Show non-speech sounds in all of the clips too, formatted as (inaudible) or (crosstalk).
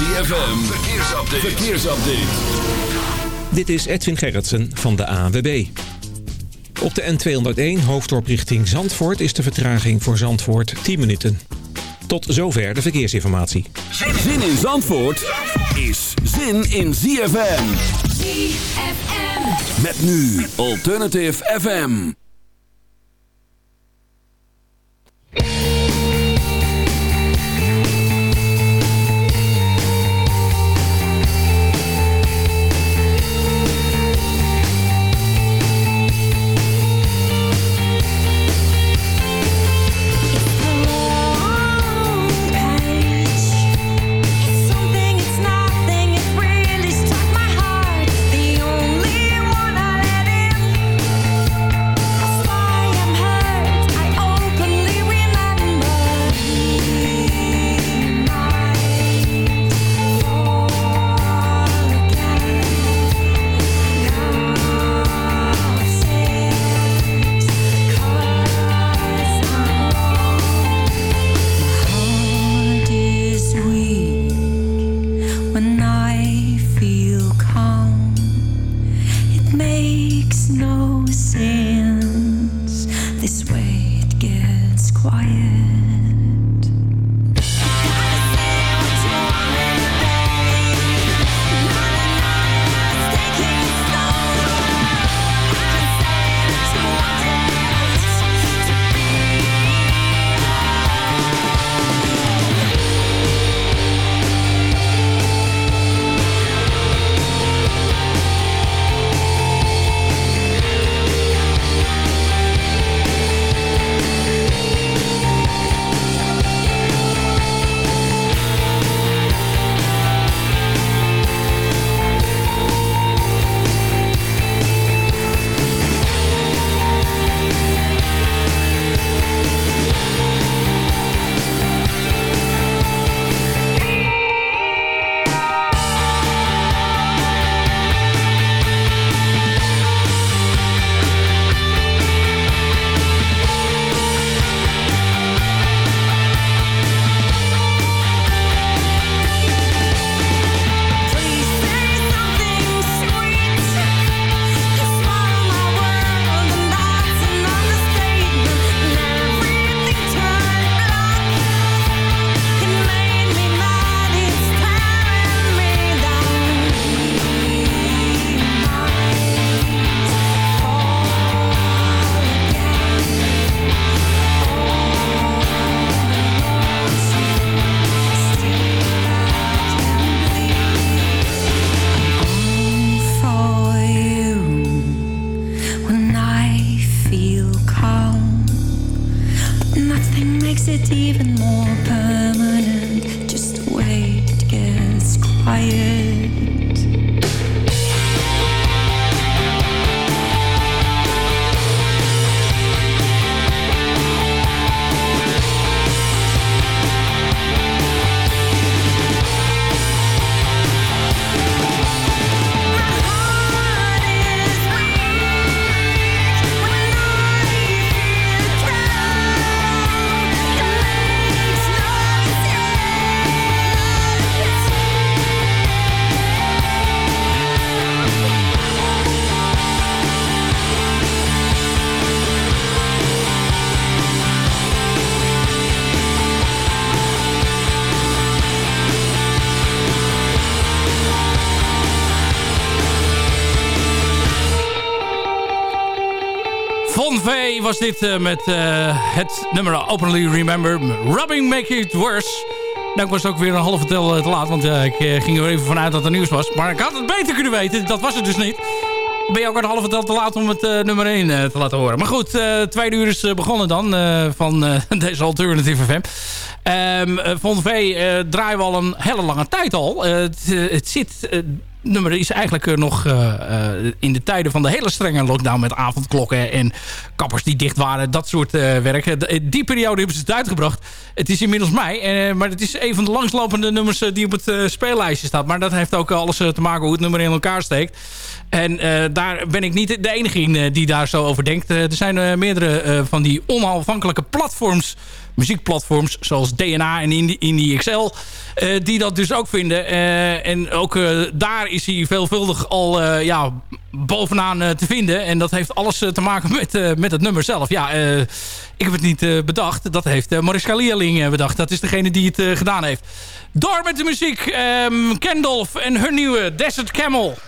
ZFM, verkeersupdate. verkeersupdate. Dit is Edwin Gerritsen van de ANWB. Op de N201 hoofddorp richting Zandvoort is de vertraging voor Zandvoort 10 minuten. Tot zover de verkeersinformatie. Zin in Zandvoort is zin in ZFM. ZFM. Met nu Alternative FM. Was dit uh, met uh, het nummer Openly Remember. Rubbing Make It Worse. Nou, ik was ook weer een halve tel eh, te laat, want ik ging er even vanuit dat er nieuws was. Maar ik had het beter kunnen weten, dat was het dus niet. Ben je ook een halve tel te laat om het nummer 1 te laten horen. Maar goed, tweede uur is begonnen dan van (laughs) deze Alternative FM. Um, Von V draaien we al een hele lange tijd al. het zit nummer is eigenlijk uh, nog uh, in de tijden van de hele strenge lockdown... met avondklokken en kappers die dicht waren. Dat soort uh, werk. Die periode hebben ze het uitgebracht. Het is inmiddels mei. maar het is een van de langslopende nummers die op het speellijstje staat. Maar dat heeft ook alles te maken hoe het nummer in elkaar steekt. En daar ben ik niet de enige in die daar zo over denkt. er zijn meerdere van die onafhankelijke platforms muziekplatforms zoals DNA en Indie, XL. die dat dus ook vinden. en ook daar is hij veelvuldig al ja, bovenaan te vinden. En dat heeft alles te maken met, met het nummer zelf. Ja, ik heb het niet bedacht. Dat heeft Mariska Leerling bedacht. Dat is degene die het gedaan heeft. Door met de muziek. Um, Kendolf en hun nieuwe Desert Camel.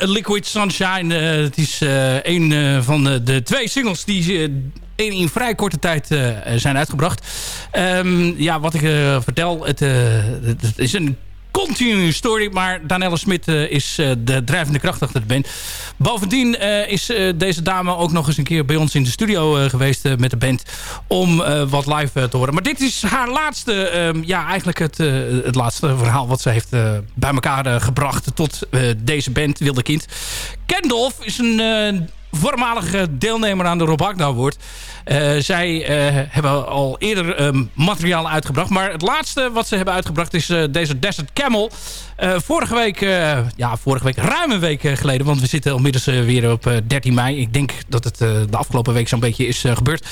Liquid Sunshine. Eh, het is eh, een eh, van de, twee singles die eh, in, vrij korte tijd eh, zijn uitgebracht. Ehm, ja, wat ik eh, vertel, het, eh, het is een continue story. Maar Danelle Smit eh, is eh, de drijvende kracht achter de band. Bovendien eh, is deze dame ook nog eens een keer bij ons in de studio geweest met de band. Om wat live te horen. Maar dit is haar laatste, ehm, ja eigenlijk het, het laatste verhaal wat ze heeft bij elkaar gebracht tot deze band Wilde Kind. Kendolf is een voormalige deelnemer aan de Rob Agda. Eh, zij eh, hebben al eerder ehm, materiaal uitgebracht. Maar het laatste wat ze hebben uitgebracht is eh, deze Desert Camel. Eh, vorige week, eh, ja vorige week, ruim een week eh, geleden. Want we zitten inmiddels eh, weer op eh, 13 mei. Ik denk dat het eh, de afgelopen week zo'n beetje is eh, gebeurd.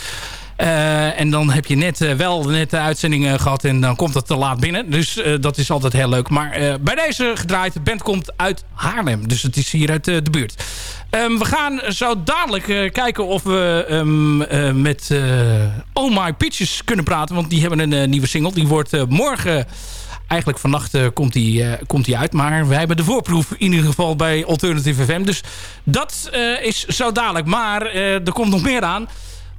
Eh, en dan heb je net eh, wel net de uitzending eh, gehad en dan komt het te laat binnen. Dus dat is altijd heel leuk. Maar bij deze gedraaid, de band komt uit Haarlem. Dus het is hier uit de buurt. Ehm, we gaan zo dadelijk kijken of we ehm, eh, met Oh My Pitches kunnen praten. Want die hebben een nieuwe single. Die wordt morgen... Eigenlijk vannacht komt die, komt die uit. Maar wij hebben de voorproef in ieder geval bij Alternative FM. Dus dat is zo dadelijk. Maar er komt nog meer aan.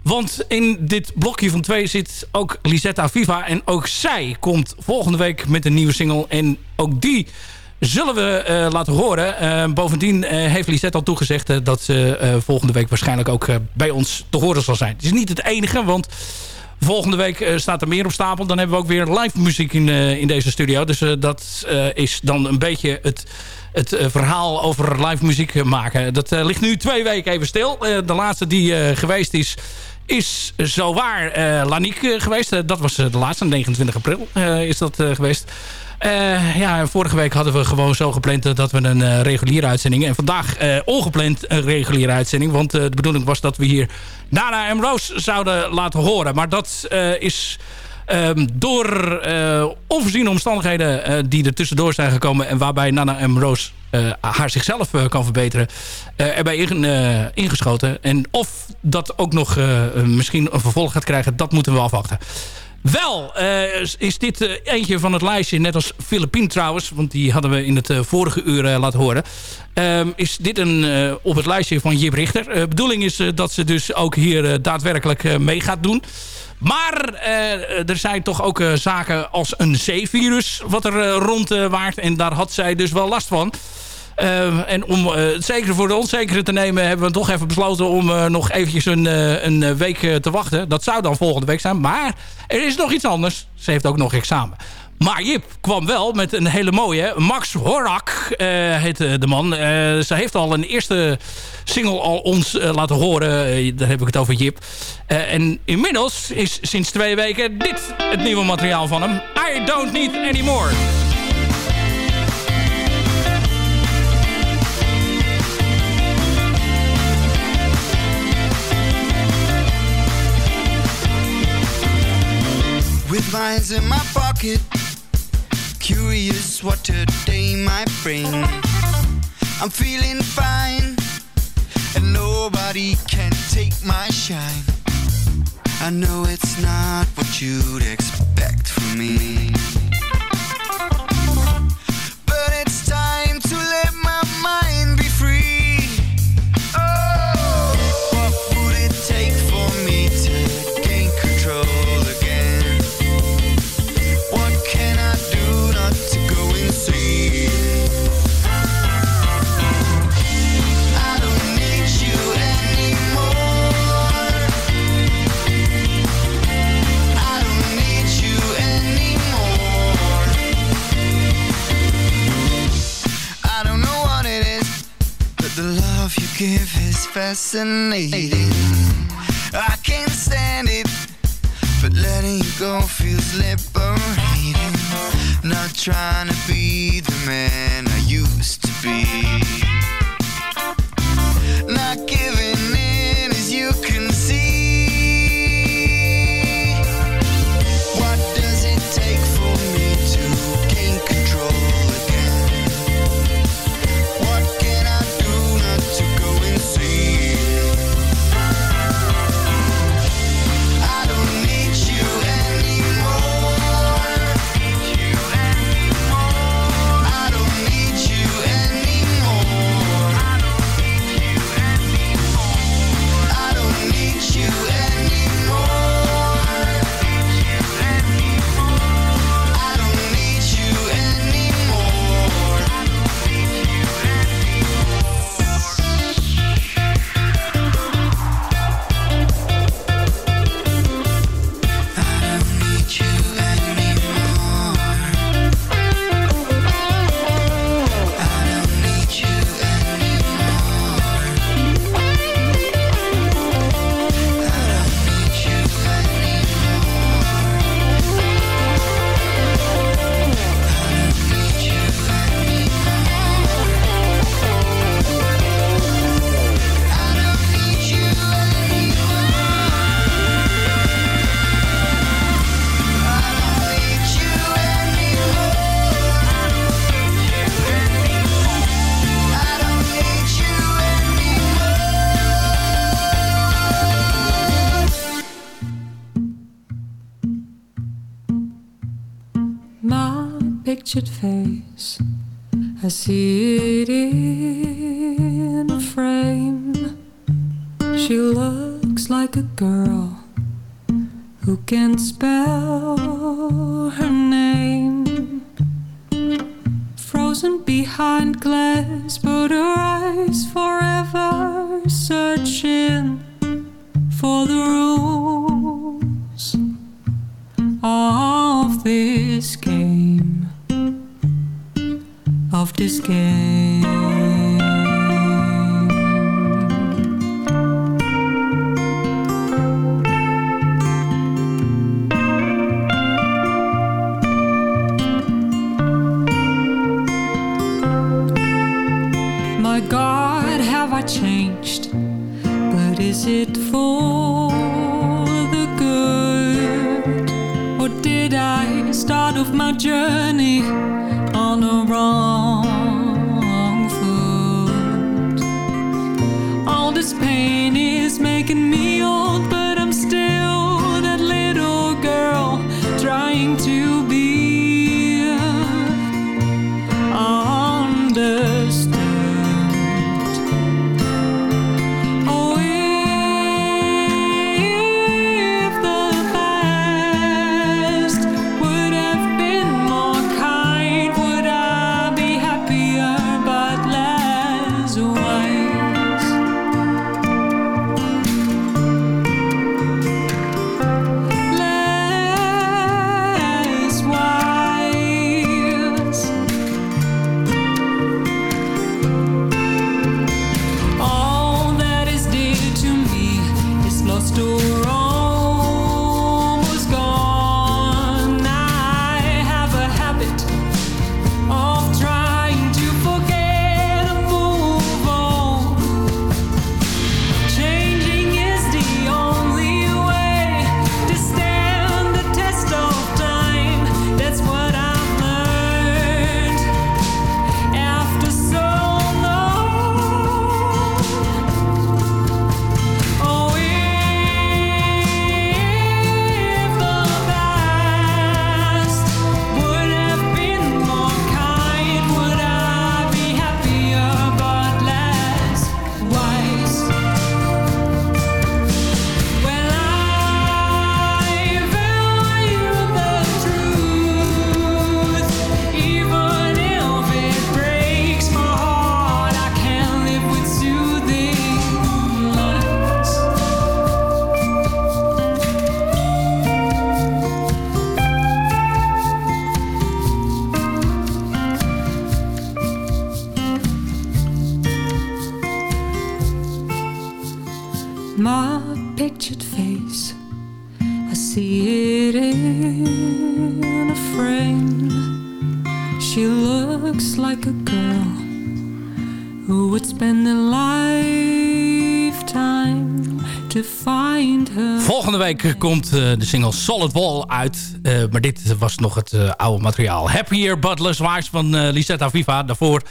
Want in dit blokje van twee zit ook Lisetta Viva. En ook zij komt volgende week met een nieuwe single. En ook die zullen we eh, laten horen. Eh, bovendien eh, heeft Lisette al toegezegd dat ze volgende week waarschijnlijk ook bij ons te horen zal zijn. Het is niet het enige, want volgende week staat er meer op stapel. Dan hebben we ook weer live muziek in, in deze studio. Dus dat is dan een beetje het, het verhaal over live muziek maken. Dat ligt nu twee weken even stil. De laatste die geweest is is zowaar eh Laniek eh, geweest. Eh, dat was de laatste, 29 april is dat geweest. Eh, ja, vorige week hadden we gewoon zo gepland dat we een reguliere uitzending... en vandaag ongepland een reguliere uitzending. Want de bedoeling was dat we hier Nana en Roos zouden laten horen. Maar dat is... ehm, door eh, onvoorziene omstandigheden eh, die er tussendoor zijn gekomen... en waarbij Nana M. Roos eh, haar zichzelf kan verbeteren... erbij in, ingeschoten. En of dat ook nog misschien een vervolg gaat krijgen... dat moeten we afwachten. Wel is- dit eentje van het lijstje, net als Filipien trouwens... want die hadden we in het vorige uur laten horen... Ehm, is dit een, op het lijstje van Jip Richter. De bedoeling is dat ze dus ook hier daadwerkelijk mee gaat doen. Maar eh, er zijn toch ook eh, zaken als een C-virus... wat er eh, rond waart. En daar had zij dus wel last van. en om het zekere voor de onzekere te nemen... hebben we toch even besloten om nog eventjes een, een week te wachten. Dat zou dan volgende week zijn. Maar er is nog iets anders. Ze heeft ook nog examen. Maar Jip kwam wel met een hele mooie. Max Horak uh, heet de man. Uh, ze heeft al een eerste single al ons laten horen. daar heb ik het over Jip. en inmiddels is sinds twee weken dit het nieuwe materiaal van hem. I Don't Need Anymore. With lines in my pocket Curious what today might bring. I'm feeling fine And nobody can take my shine. I know it's not what you'd expect from me fascinating. I can't stand it. But letting go feels liberating. Not trying to be the man I used to be. Pictured face. I see it in a frame. She looks like a girl who can spell her name. Frozen behind glass, but her eyes forever searching for the rules of this game? My god have i changed? But is it for the good? Or did I start off my journey komt uh, de single Solid Wall uit. Uh, maar dit was nog het uh, oude materiaal. Happier But Less Wise van Lisetta Viva. Daarvoor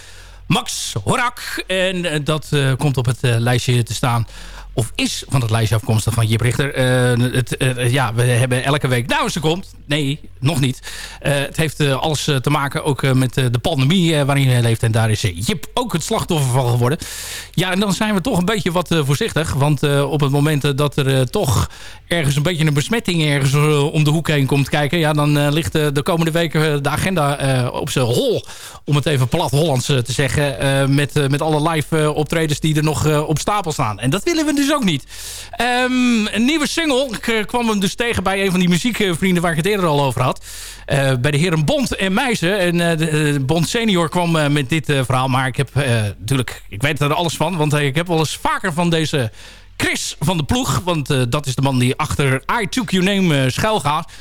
Max Horak. En dat komt op het lijstje te staan of is van het lijstje afkomstig van Jip Richter. Uh, het, uh, ja, we hebben elke week... Nou, ze komt. Nee, nog niet. Uh, het heeft alles te maken ook met de pandemie waarin hij leeft. En daar is Jip ook het slachtoffer van geworden. Ja, en dan zijn we toch een beetje wat voorzichtig. Want op het moment dat er toch ergens een beetje een besmetting ergens om de hoek heen komt kijken... ja, dan ligt de komende weken de agenda op zijn hol. Om het even plat Hollands te zeggen. met, met alle live optredens die er nog op stapel staan. En dat willen we dus ook niet. Um, een nieuwe single. Ik kwam hem dus tegen bij een van die muziekvrienden waar ik het eerder al over had. Uh, bij de heren Bond en Meijzen. En uh, de, Bond senior kwam met dit verhaal. Maar ik heb natuurlijk, ik weet er alles van. Want ik heb wel eens vaker van deze Chris van de ploeg. Want dat is de man die achter I Took Your Name schuil gaat.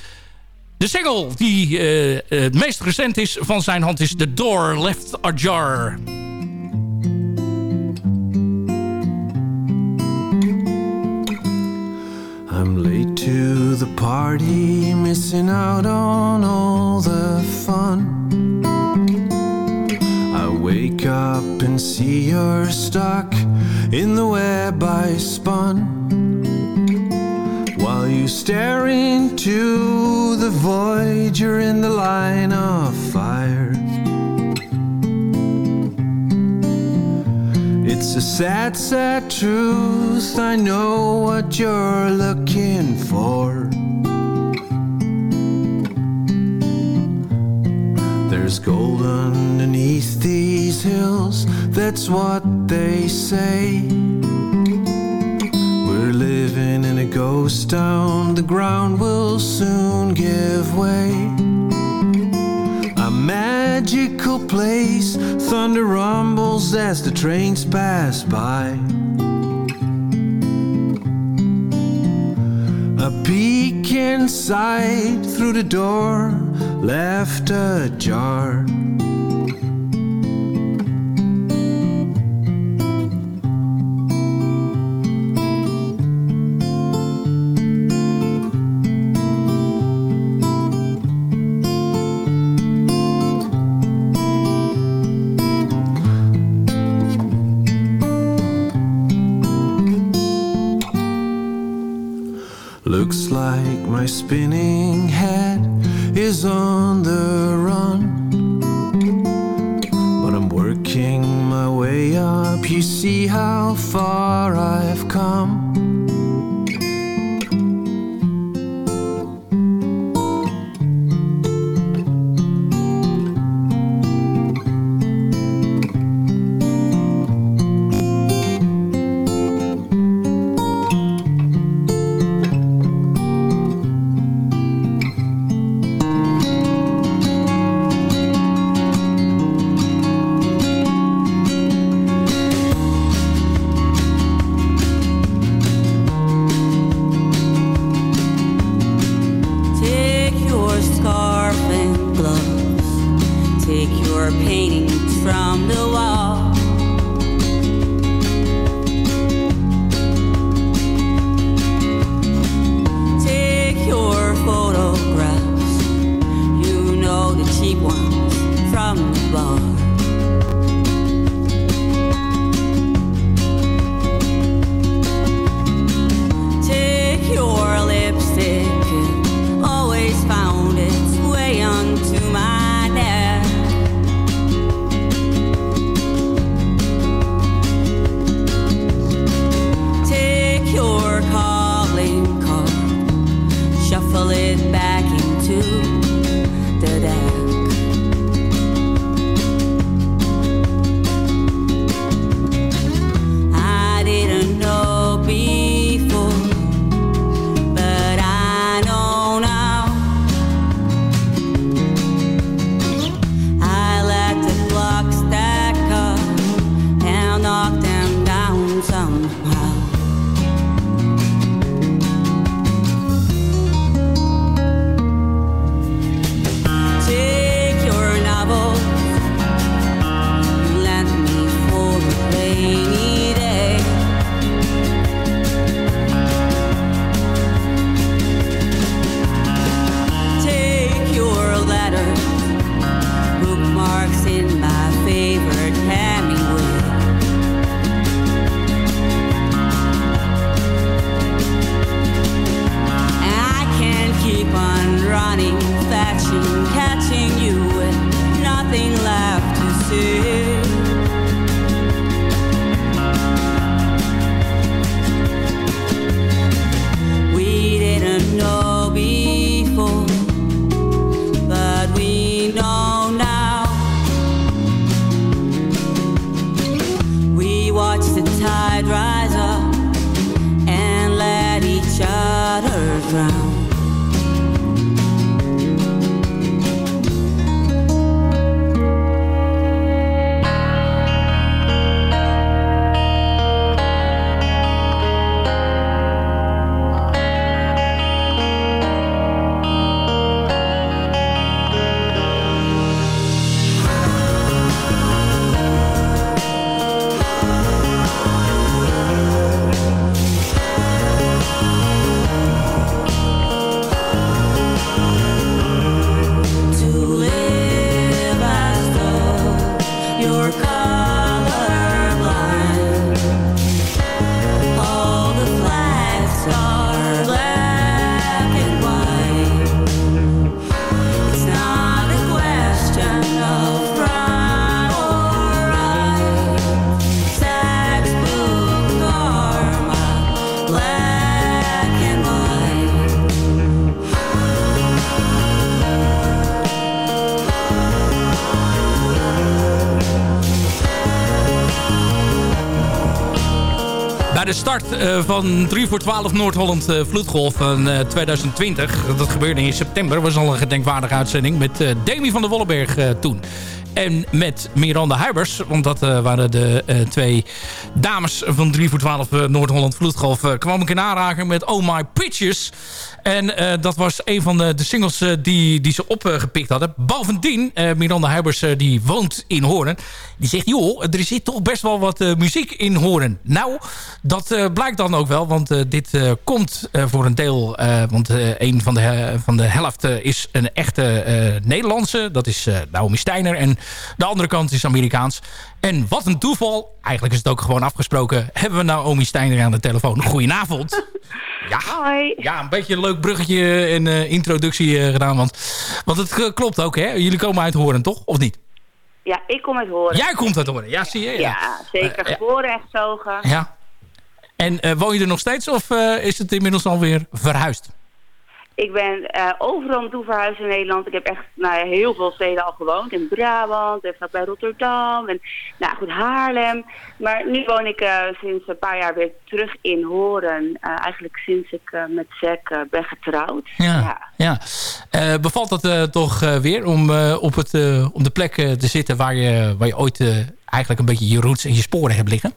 De single die het meest recent is van zijn hand is The Door Left Ajar. I'm late to the party, missing out on all the fun. I wake up and see you're stuck in the web I spun. While you stare into the void, you're in the line of fire. It's a sad, sad truth. I know what you're looking for. There's gold underneath these hills, that's what they say. We're living in a ghost town, the ground will soon give way magical place. Thunder rumbles as the trains pass by. A peek inside through the door left ajar. My spinning head is on start eh, van 3 voor 12 Noord-Holland eh, Vloedgolf van eh, 2020... dat gebeurde in september, was al een gedenkwaardige uitzending... met eh, Demi van der Wolleberg eh, toen. En met Miranda Huibers, want dat eh, waren de eh, twee dames van 3 voor 12 eh, Noord-Holland Vloedgolf... eh, kwam ik in aanraking met Oh My Pitches... En eh, dat was een van de, de singles eh, die, die ze opgepikt hadden. Bovendien, eh, Miranda Huibers die woont in Hoorn. Die zegt, joh, er zit toch best wel wat muziek in Hoorn. Nou, dat blijkt dan ook wel. Want dit komt voor een deel... want een van de, van de helft is een echte Nederlandse. Dat is Naomi Steiner. En de andere kant is Amerikaans. En wat een toeval. Eigenlijk is het ook gewoon afgesproken. Hebben we Naomi Steiner aan de telefoon. Goedenavond. (laughs) Ja, Hoi. ja, een beetje een leuk bruggetje en eh, introductie eh, gedaan. Want, want het eh, klopt ook, hè? Jullie komen uit Horen, toch? Of niet? Ja, ik kom uit Horen. Jij komt uit Horen, ja, zie je? Ja, zeker. Ja. Geboren en gezogen. Ja. En eh, woon je er nog steeds of eh, is het inmiddels alweer verhuisd? Ik ben eh, overal naartoe verhuisd in Nederland. Ik heb echt nou, heel veel steden al gewoond. In Brabant, even bij Rotterdam en nou goed, Haarlem. Maar nu woon ik eh, sinds een paar jaar weer terug in Horen. Eh, eigenlijk sinds ik met Zack ben getrouwd. Ja. ja. Bevalt het eh, toch weer om op, het, op de plek te zitten waar je, waar je ooit eigenlijk een beetje je roots en je sporen hebt liggen?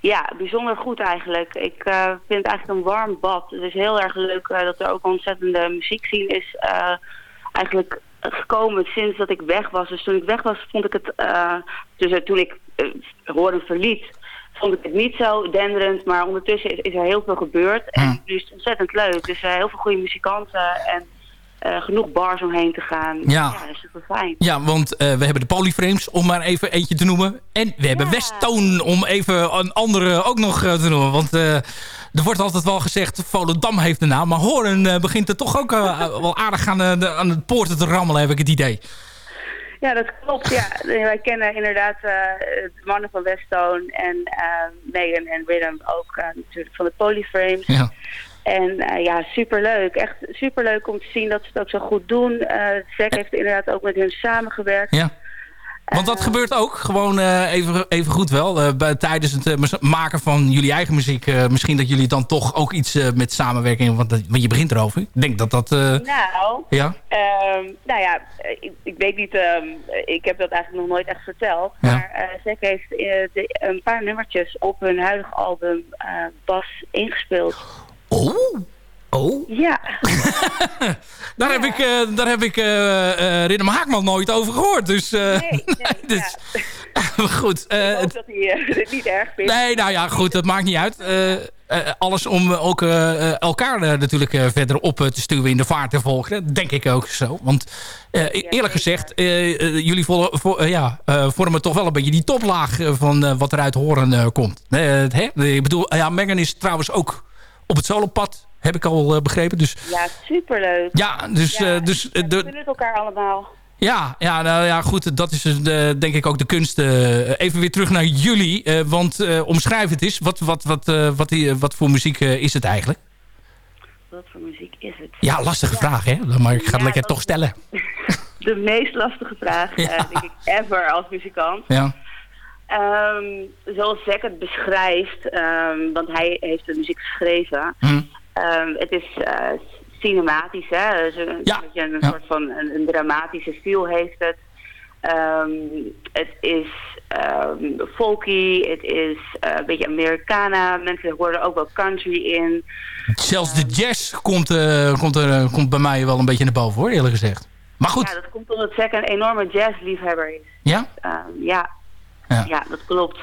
Ja, bijzonder goed eigenlijk. Ik eh, vind het eigenlijk een warm bad. Het is heel erg leuk eh, dat er ook een ontzettende muziekscene is eh, eigenlijk gekomen sinds dat ik weg was. Dus toen ik weg was vond ik het, dus toen ik uh, Horen verliet, vond ik het niet zo denderend. Maar ondertussen is, is er heel veel gebeurd. En nu is het ontzettend leuk. Dus heel veel goede muzikanten en eh, genoeg bars omheen te gaan. Ja. super fijn. Ja, want eh, we hebben de Polyframes, om maar even eentje te noemen. En we hebben Ja. Westtoon, om even een andere ook nog eh, te noemen. Want er wordt altijd wel gezegd, Volendam heeft de naam. Maar Horen begint er toch ook (laughs) wel aardig aan, de, aan het poorten te rammelen, heb ik het idee. Ja, dat klopt. Ja. Wij kennen inderdaad de mannen van Westone en eh, Megan en Rhythm ook natuurlijk van de Polyframes. Ja. En eh, ja, superleuk. Echt superleuk om te zien dat ze het ook zo goed doen. Eh Zack heeft inderdaad ook met hun samengewerkt. ja. Want dat gebeurt ook gewoon eh, even, even goed wel. eh, bij, tijdens het eh, maken van jullie eigen muziek. eh, misschien dat jullie dan toch ook iets eh, met samenwerking... Want, want je begint erover. Ik denk dat dat... eh, Nou, ja, ehm, nou ja, eh, ik, ik weet niet, ehm, ik heb dat eigenlijk nog nooit echt verteld. Ja. Maar eh Zack heeft eh, de, een paar nummertjes op hun huidige album eh, Bas ingespeeld. Oh, oh. Ja. (laughs) Daar heb ik, eh, daar heb ik eh eh Ridder Haakman nooit over gehoord. Dus, eh, Nee, nee, (laughs) dus- (laughs) goed. eh, Ik hoop het- dat hij eh, dit niet erg vindt. nee, nou ja, goed, dat maakt niet uit. Eh, eh, alles om ook eh, eh, elkaar eh, natuurlijk eh, verder op eh, te stuwen in de vaart te volgen. Denk ik ook zo. Want eh, eerlijk gezegd, eh, eh, jullie vo- vo- eh, ja, eh, vormen toch wel een beetje die toplaag eh, van eh, wat er uit horen eh, komt. Eh, hè? Ik bedoel, ja, Megan is trouwens ook op het solopad, heb ik al eh, begrepen. Dus Ja, superleuk. ja, dus, Ja, eh, dus ja, eh, we de, het elkaar allemaal. ja, ja, nou ja, goed. Dat is eh, denk ik ook de kunst. eh, even weer terug naar jullie. eh, want eh, omschrijf het eens. Wat, wat, wat, eh, wat, die- wat voor muziek eh, is het eigenlijk? Wat voor muziek is het? Ja, lastige vraag, hè? Maar ik ga het Ja, lekker toch stellen. (laughs) De meest lastige vraag, (laughs) eh, Ja. denk ik, ever als muzikant. Ja. Ehm, zoals Zack het beschrijft, ehm, want hij heeft de muziek geschreven. Hm. Ehm, het is eh, cinematisch, hè? Dus een, Ja, beetje een ja. soort van een, een dramatische feel heeft het. Het is folky, het is eh, een beetje Americana. Mensen horen ook wel country in. Zelfs de jazz komt, eh, komt, er, komt bij mij wel een beetje naar boven hoor, eerlijk gezegd. Maar goed, Ja, dat komt omdat Zack een enorme jazzliefhebber is. ja? Ehm, ja. Ja. Ja. dat klopt.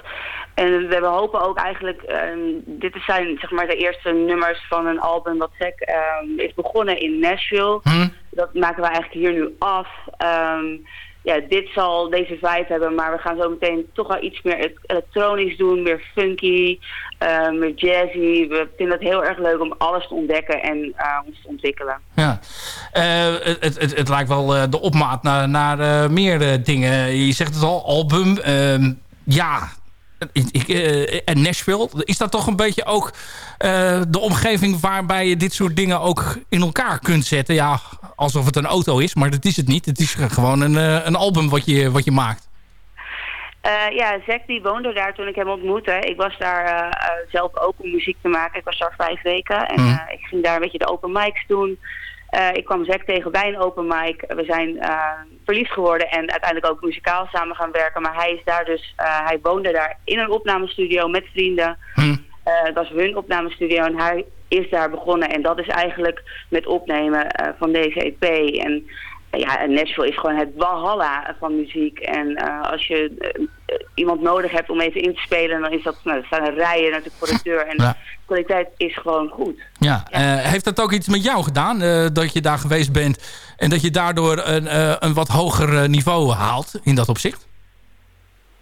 En we hopen ook eigenlijk, ehm, dit zijn zeg maar de eerste nummers van een album wat Zack ehm, is begonnen in Nashville. Hm? Dat maken we eigenlijk hier nu af. Ehm, ja, dit zal deze vibe hebben, maar we gaan zo meteen toch wel iets meer el- elektronisch doen, meer funky, ehm, meer jazzy. We vinden het heel erg leuk om alles te ontdekken en eh, ons te ontwikkelen. Ja. Eh, het, het, het, lijkt wel eh, de opmaat naar, naar eh, meer eh, dingen. Je zegt het al, album. ehm, ja, ik, eh, en Nashville. Is dat toch een beetje ook eh, de omgeving waarbij je dit soort dingen ook in elkaar kunt zetten? Ja, alsof het een auto is, maar dat is het niet. Het is gewoon een, eh, een album wat je, wat je maakt. Ja, Zack die woonde daar toen ik hem ontmoette. Ik was daar zelf ook om muziek te maken. Ik was daar vijf weken en Mhm. ik ging daar een beetje de open mics doen. Ik kwam Zack tegen bij een open mic. We zijn verliefd geworden en uiteindelijk ook muzikaal samen gaan werken. Maar hij is daar dus, eh, hij woonde daar in een opnamestudio met vrienden. Hm. Eh, het was hun opnamestudio en hij is daar begonnen. En dat is eigenlijk met opnemen eh, van deze EP. En ja, Nashville is gewoon het walhalla van muziek. En als je iemand nodig hebt om even in te spelen, dan is dat, nou, er staan er rijen natuurlijk voor de deur. En Ja. de kwaliteit is gewoon goed. Ja, heeft dat ook iets met jou gedaan? dat je daar geweest bent en dat je daardoor een, eh, een wat hoger eh, niveau haalt in dat opzicht?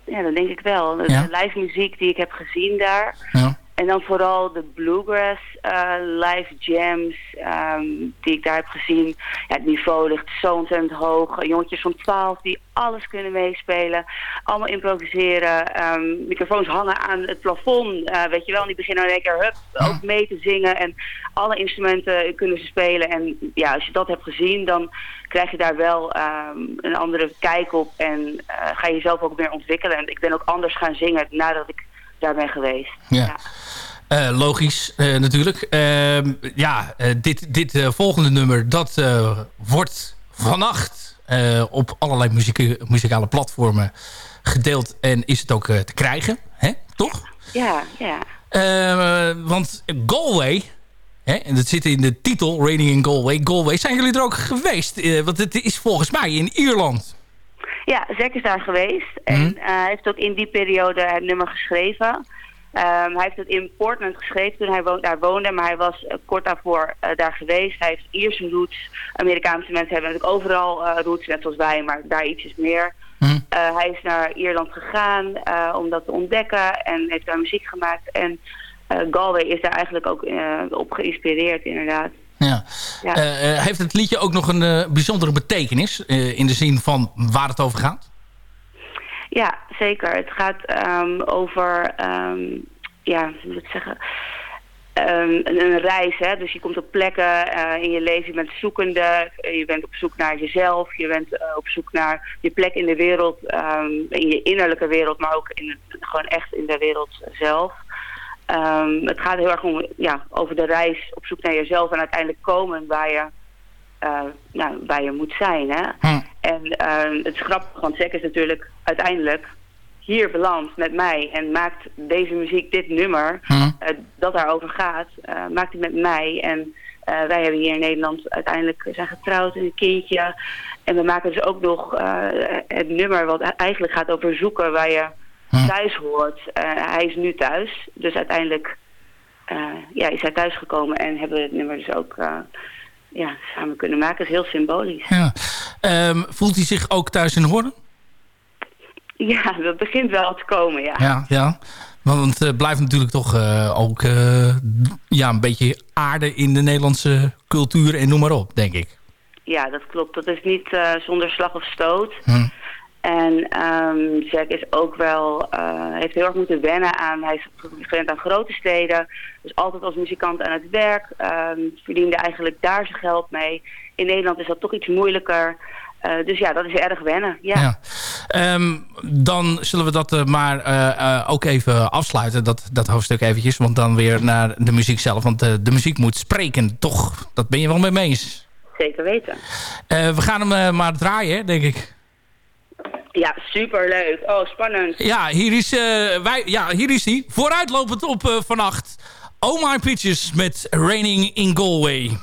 Ja, dat denk ik wel. De, Ja. live muziek die ik heb gezien daar. Ja. En dan vooral de bluegrass eh, live jams ehm, die ik daar heb gezien. Ja, het niveau ligt zo ontzettend hoog. Jongetjes van 12 die alles kunnen meespelen. Allemaal improviseren. Ehm, microfoons hangen aan het plafond. eh, weet je wel, en die beginnen in één keer hup, ook mee te zingen. En alle instrumenten kunnen ze spelen. En ja, als je dat hebt gezien, dan krijg je daar wel ehm, een andere kijk op. En eh, ga je jezelf ook meer ontwikkelen. En ik ben ook anders gaan zingen nadat ik daar ben geweest. Ja. Eh, logisch, eh, natuurlijk. Ehm, ja, eh, dit, dit volgende nummer, dat wordt vannacht op allerlei muziek, muzikale platformen gedeeld. En is het ook te krijgen, hè? toch? Ja, ja. Eh, want Galway, hè, en dat zit in de titel, Raining in Galway. Galway, zijn jullie er ook geweest? Want het is volgens mij in Ierland. Ja, Zack is daar geweest. En Mhm. eh, hij heeft ook in die periode het nummer geschreven. Ehm, hij heeft het in Portland geschreven toen hij daar woonde. Maar hij was eh, kort daarvoor eh, daar geweest. Hij heeft Ierse roots. Amerikaanse mensen hebben natuurlijk overal roots, net zoals wij. Maar daar ietsjes meer. Mhm. Hij is naar Ierland gegaan om dat te ontdekken. En heeft daar muziek gemaakt. En Galway is daar eigenlijk ook op geïnspireerd inderdaad. Ja. Ja. Eh, eh, heeft het liedje ook nog een eh, bijzondere betekenis? in de zin van waar het over gaat? Ja, zeker. Het gaat ehm, over, ehm, ja, hoe moet ik zeggen, Ehm, een, een reis. Hè? Dus je komt op plekken in je leven, je bent zoekende, je bent op zoek naar jezelf, je bent op zoek naar je plek in de wereld, in je innerlijke wereld, maar ook in, gewoon echt in de wereld zelf. Ehm, het gaat heel erg om, ja, over de reis op zoek naar jezelf en uiteindelijk komen waar je, eh, nou, waar je moet zijn. Hè? Hm. En eh, het grappige van Zack is natuurlijk uiteindelijk hier beland met mij en maakt deze muziek, dit nummer, Hm. eh, dat daarover gaat, eh, maakt hij met mij. En wij hebben hier in Nederland uiteindelijk zijn getrouwd en een kindje. En we maken dus ook nog het nummer wat eigenlijk gaat over zoeken waar je Hm. thuis hoort. Eh, hij is nu thuis, dus uiteindelijk eh, ja, is hij thuis gekomen en hebben we het nummer dus ook eh, ja, samen kunnen maken. Dat is heel symbolisch. Ja. Ehm, voelt hij zich ook thuis in Hoorn? Ja, dat begint wel te komen, ja. Ja, ja. Want het blijft natuurlijk toch ook ja, een beetje aarde in de Nederlandse cultuur en noem maar op, denk ik. Ja, dat klopt. Dat is niet zonder slag of stoot. Hm. En Zack is ook wel, eh, heeft heel erg moeten wennen aan, hij is gewend aan grote steden. Dus altijd als muzikant aan het werk. ehm, verdiende eigenlijk daar zijn geld mee. In Nederland is dat toch iets moeilijker. Eh, dus ja, dat is erg wennen. Ja. Ja. Ehm, dan zullen we dat eh, maar ook even afsluiten, dat, dat hoofdstuk eventjes. Want dan weer naar de muziek zelf. Want de, muziek moet spreken, toch? Dat ben je wel mee eens. Zeker weten. We gaan hem maar draaien, denk ik. Ja, superleuk. Oh, spannend. Ja, hier is, eh, wij, ja, hier is hij. Vooruitlopend op eh, vannacht. Oh My Peaches met Raining in Galway.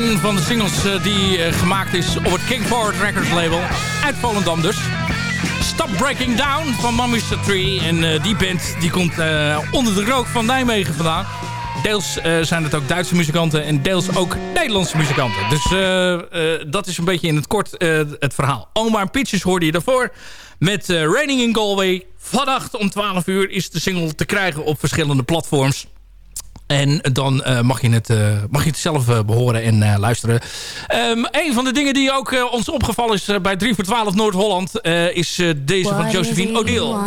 een van de singles eh, die eh, gemaakt is op het King Forward Records label. Uit Volendam dus. Stop Breaking Down van Mammy's Tree. En eh, die band die komt onder de rook van Nijmegen vandaan. Deels zijn het ook Duitse muzikanten en deels ook Nederlandse muzikanten. Dus dat is een beetje in het kort het verhaal. Omar en Pitches hoorde je daarvoor met Raining in Galway. Vannacht om 12 uur is de single te krijgen op verschillende platforms. En dan eh, mag, je het, eh, mag je het zelf eh, behoren en luisteren. Um, een van de dingen die ook ons opgevallen is bij 3 voor 12 Noord-Holland... is deze van Josephine O'Deel.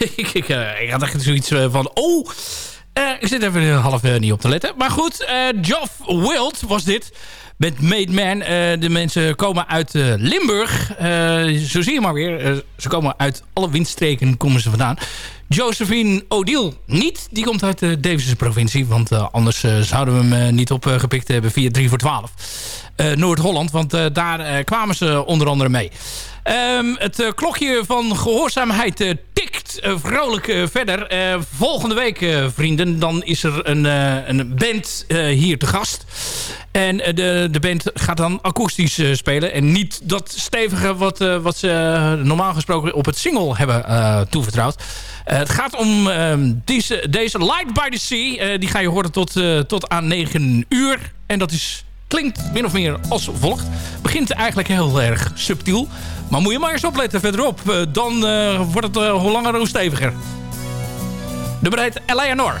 (laughs) ik, ik, eh, ik had echt zoiets eh, van... Oh, eh, ik zit even half eh, niet op te letten. Maar goed, Geoff Wild was dit. Met Made Man. De mensen komen uit Limburg. Zo zie je maar weer. Ze komen uit alle windstreken komen ze vandaan. Josephine Odile niet. Die komt uit de Deventer provincie. Want anders zouden we hem niet opgepikt hebben via 3 voor 12. Eh, Noord-Holland. Want daar kwamen ze onder andere mee. Ehm, het klokje van gehoorzaamheid eh, vrolijk eh, verder. Eh, volgende week, vrienden, dan is er een, een band hier te gast. En de, de band gaat dan akoestisch spelen. En niet dat stevige wat, wat ze normaal gesproken op het single hebben toevertrouwd. Het gaat om ehm, deze, deze Light by the Sea. Die ga je horen tot, tot aan 9 uur. En dat is, klinkt min of meer als volgt. Begint eigenlijk heel erg subtiel. Maar moet je maar eens opletten verderop. Eh, dan eh, wordt het eh, hoe langer hoe steviger. De bereid Eleanor.